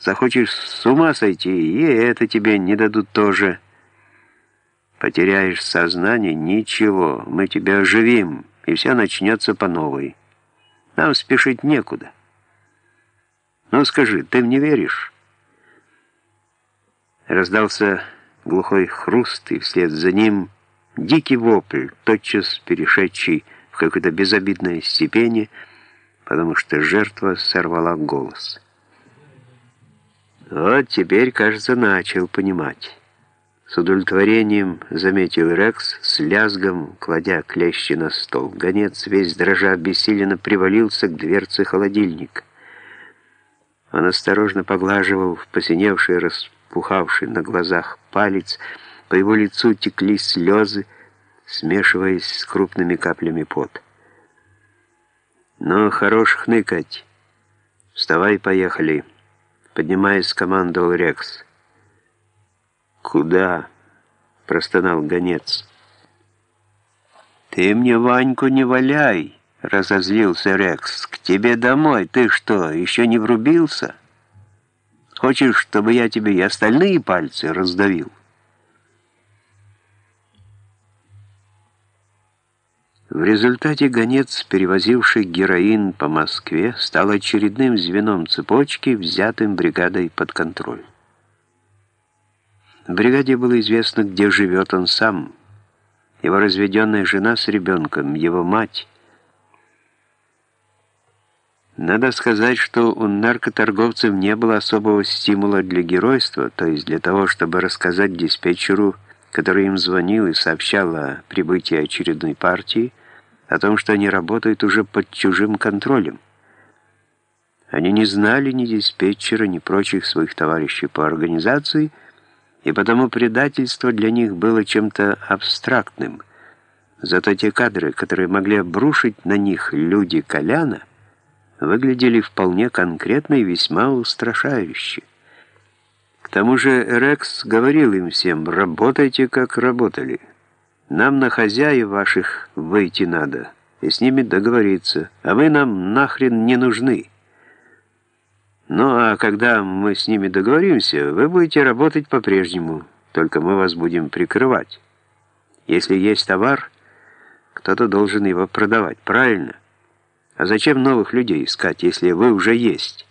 Захочешь с ума сойти, и это тебе не дадут тоже. Потеряешь сознание — ничего, мы тебя оживим, и все начнется по новой. Нам спешить некуда. Ну скажи, ты мне веришь?» Раздался глухой хруст, и вслед за ним дикий вопль, тотчас перешедший в какое-то безобидное степение, потому что жертва сорвала голос. Вот теперь, кажется, начал понимать. С удовлетворением заметил Рекс, с лязгом, кладя клещи на стол. Гонец, весь дрожа, обессиленно привалился к дверце холодильника. Он осторожно поглаживал в посиневший, распухавший на глазах палец. По его лицу текли слезы, смешиваясь с крупными каплями пота. «Ну, хорош хныкать. Вставай, поехали». Поднимаясь, скомандовал Рекс. «Куда?» — простонал гонец. «Ты мне Ваньку не валяй!» — разозлился Рекс. «К тебе домой. Ты что, еще не врубился? Хочешь, чтобы я тебе и остальные пальцы раздавил?» В результате гонец, перевозивший героин по Москве, стал очередным звеном цепочки, взятым бригадой под контроль. Бригаде было известно, где живет он сам, его разведенная жена с ребенком, его мать. Надо сказать, что у наркоторговцев не было особого стимула для геройства, то есть для того, чтобы рассказать диспетчеру, который им звонил и сообщал о прибытии очередной партии, о том, что они работают уже под чужим контролем. Они не знали ни диспетчера, ни прочих своих товарищей по организации, и потому предательство для них было чем-то абстрактным. Зато те кадры, которые могли обрушить на них люди Коляна, выглядели вполне конкретно и весьма устрашающе. К тому же Рекс говорил им всем «работайте, как работали». Нам на хозяев ваших выйти надо и с ними договориться, а вы нам нахрен не нужны. Ну а когда мы с ними договоримся, вы будете работать по-прежнему, только мы вас будем прикрывать. Если есть товар, кто-то должен его продавать, правильно? А зачем новых людей искать, если вы уже есть?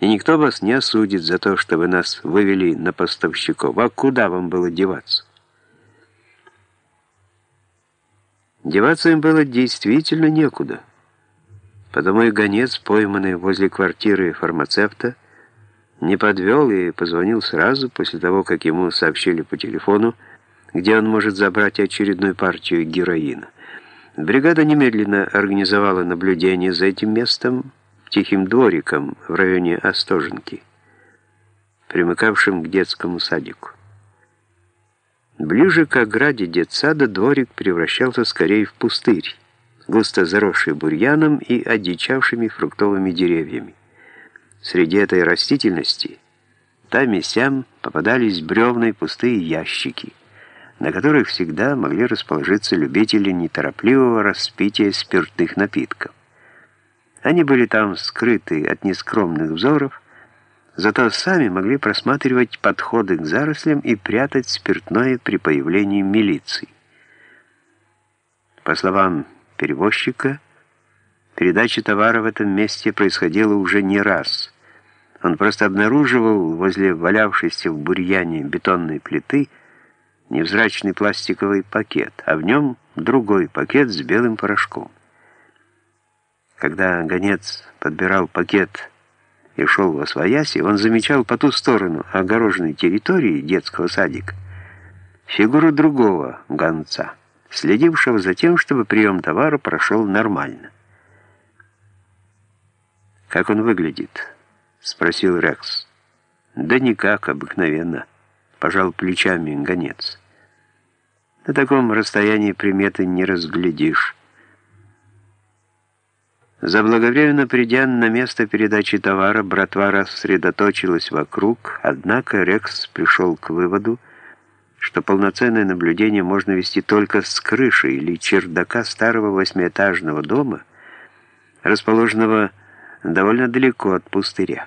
И никто вас не осудит за то, что вы нас вывели на поставщиков. А куда вам было деваться? Деваться им было действительно некуда. Потому и гонец, пойманный возле квартиры фармацевта, не подвел и позвонил сразу после того, как ему сообщили по телефону, где он может забрать очередную партию героина. Бригада немедленно организовала наблюдение за этим местом, тихим двориком в районе Остоженки, примыкавшим к детскому садику. Ближе к ограде детсада дворик превращался скорее в пустырь, густо заросший бурьяном и одичавшими фруктовыми деревьями. Среди этой растительности там и сям попадались бревные пустые ящики, на которых всегда могли расположиться любители неторопливого распития спиртных напитков. Они были там скрыты от нескромных взоров, Зато сами могли просматривать подходы к зарослям и прятать спиртное при появлении милиции. По словам перевозчика, передача товара в этом месте происходила уже не раз. Он просто обнаруживал возле валявшейся в бурьяне бетонной плиты невзрачный пластиковый пакет, а в нем другой пакет с белым порошком. Когда гонец подбирал пакет и шел во свояси, он замечал по ту сторону огороженной территории детского садика фигуру другого гонца, следившего за тем, чтобы прием товара прошел нормально. «Как он выглядит?» — спросил Рекс. «Да никак, обыкновенно», — пожал плечами гонец. «На таком расстоянии приметы не разглядишь». Заблаговременно придя на место передачи товара, братва рассредоточилась вокруг, однако Рекс пришел к выводу, что полноценное наблюдение можно вести только с крыши или чердака старого восьмиэтажного дома, расположенного довольно далеко от пустыря.